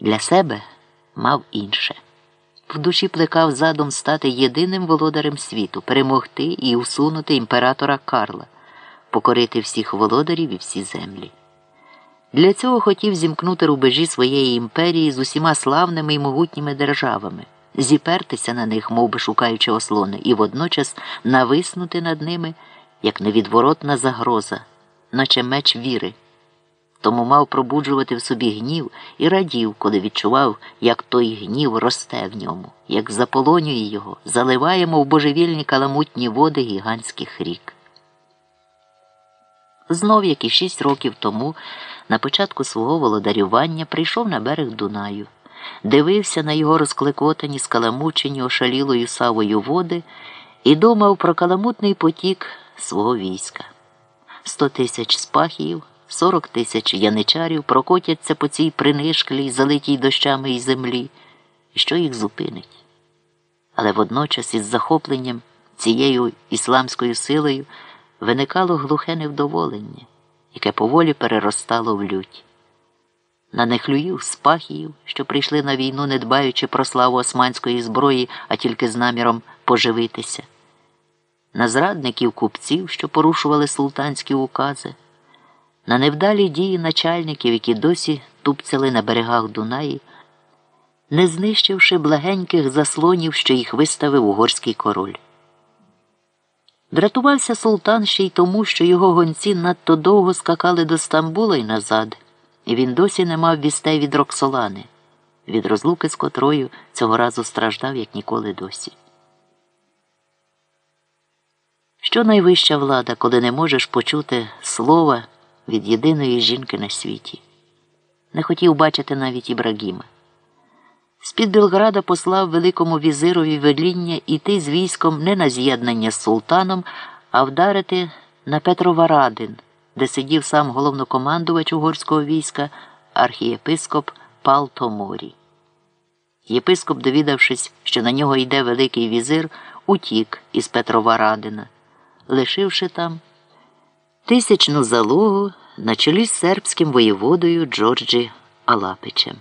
Для себе мав інше. В душі плекав задум стати єдиним володарем світу, перемогти і усунути імператора Карла, покорити всіх володарів і всі землі. Для цього хотів зімкнути рубежі своєї імперії з усіма славними і могутніми державами, зіпертися на них, мов би шукаючи ослони, і водночас нависнути над ними як невідворотна загроза, наче меч віри. Тому мав пробуджувати в собі гнів і радів, коли відчував, як той гнів росте в ньому, як заполонює його, заливає, мов божевільні каламутні води гігантських рік. Знов, як і шість років тому, на початку свого володарювання прийшов на берег Дунаю, дивився на його розклекотані, скаламучені ошалілою савою води і думав про каламутний потік свого війська. Сто тисяч спахів, сорок тисяч яничарів прокотяться по цій принишклій, залитій дощами й землі, і що їх зупинить. Але водночас із захопленням цією ісламською силою виникало глухе невдоволення, яке поволі переростало в лють. На нехлюїв спахіїв, що прийшли на війну, не дбаючи про славу османської зброї, а тільки з наміром поживитися, на зрадників купців, що порушували султанські укази, на невдалі дії начальників, які досі тупцяли на берегах Дунаї, не знищивши благеньких заслонів, що їх виставив угорський король. Дратувався султан ще й тому, що його гонці надто довго скакали до Стамбула й назад, і він досі не мав вістей від Роксолани, від розлуки з котрою цього разу страждав, як ніколи досі. Що найвища влада, коли не можеш почути слова від єдиної жінки на світі? Не хотів бачити навіть Ібрагіма. З-під Белграда послав великому візирові веління іти з військом не на з'єднання з султаном, а вдарити на Петроварадин, де сидів сам головнокомандувач угорського війська, архієпископ Пал Томорі. Єпископ, довідавшись, що на нього йде Великий візир, утік із Петроварадина, лишивши там тисячну залогу на чолі з сербським воєводою Джорджі Алапичем.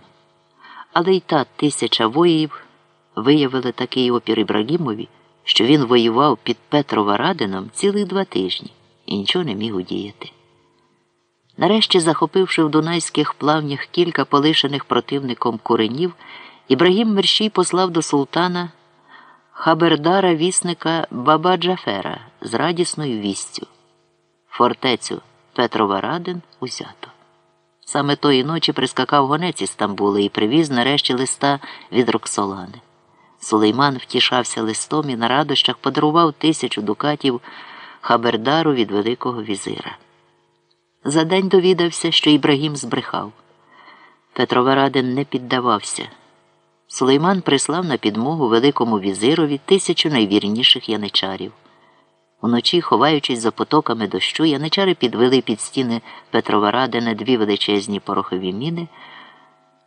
Але й та тисяча воїв виявили такий опір Ібрагімові, що він воював під Петроварадином цілих два тижні і нічого не міг удіяти. Нарешті, захопивши в дунайських плавнях кілька полишених противником куренів, Ібрагім Мерщій послав до султана Хабердара вісника Баба Джафера з радісною вістю. Фортецю Петроварадин узято. Саме тої ночі прискакав гонець із Стамбула і привіз нарешті листа від Роксолани. Сулейман втішався листом і на радощах подарував тисячу дукатів хабердару від Великого візира. За день довідався, що Ібрагім збрехав. Петроварадин не піддавався. Сулейман прислав на підмогу Великому візирові тисячу найвірніших яничарів. Уночі, ховаючись за потоками дощу, яничари підвели під стіни Петроварадина дві величезні порохові міни,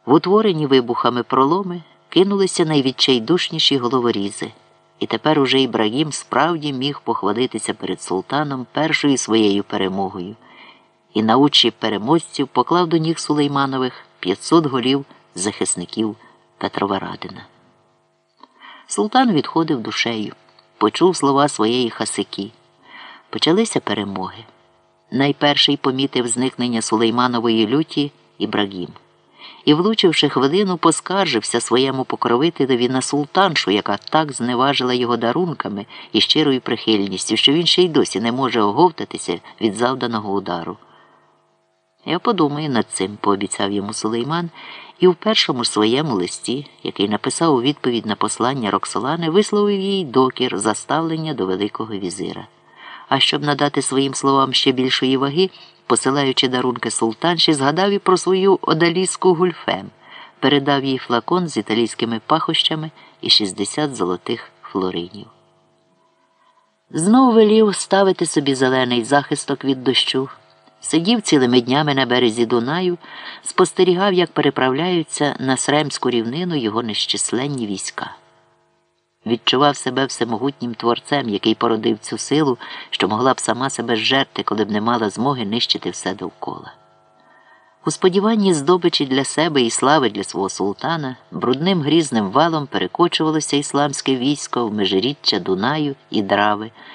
в утворені вибухами проломи кинулися найвідчайдушніші головорізи, і тепер уже Ібрагім справді міг похвалитися перед султаном першою своєю перемогою, і на очі переможців поклав до ніг Сулейманових 500 голів захисників Петроварадина. Султан відходив душею почув слова своєї хасики. Почалися перемоги. Найперший помітив зникнення Сулейманової люті Ібрагім. І, влучивши хвилину, поскаржився своєму покровителеві на султаншу, яка так зневажила його дарунками і щирою прихильністю, що він ще й досі не може оговтатися від завданого удару. Я подумаю над цим, пообіцяв йому Сулейман, і в першому своєму листі, який написав у відповідь на послання Роксолани, висловив їй докір заставлення до Великого візира. А щоб надати своїм словам ще більшої ваги, посилаючи дарунки султанші, згадав і про свою одалійську гульфем, передав їй флакон з італійськими пахощами і 60 золотих флоринів. Знову велів ставити собі зелений захисток від дощу. Сидів цілими днями на березі Дунаю, спостерігав, як переправляються на Сремську рівнину його нещисленні війська. Відчував себе всемогутнім творцем, який породив цю силу, що могла б сама себе зжерти, коли б не мала змоги нищити все довкола. У сподіванні здобичі для себе і слави для свого султана брудним грізним валом перекочувалося ісламське військо в межиріччя Дунаю і Драви.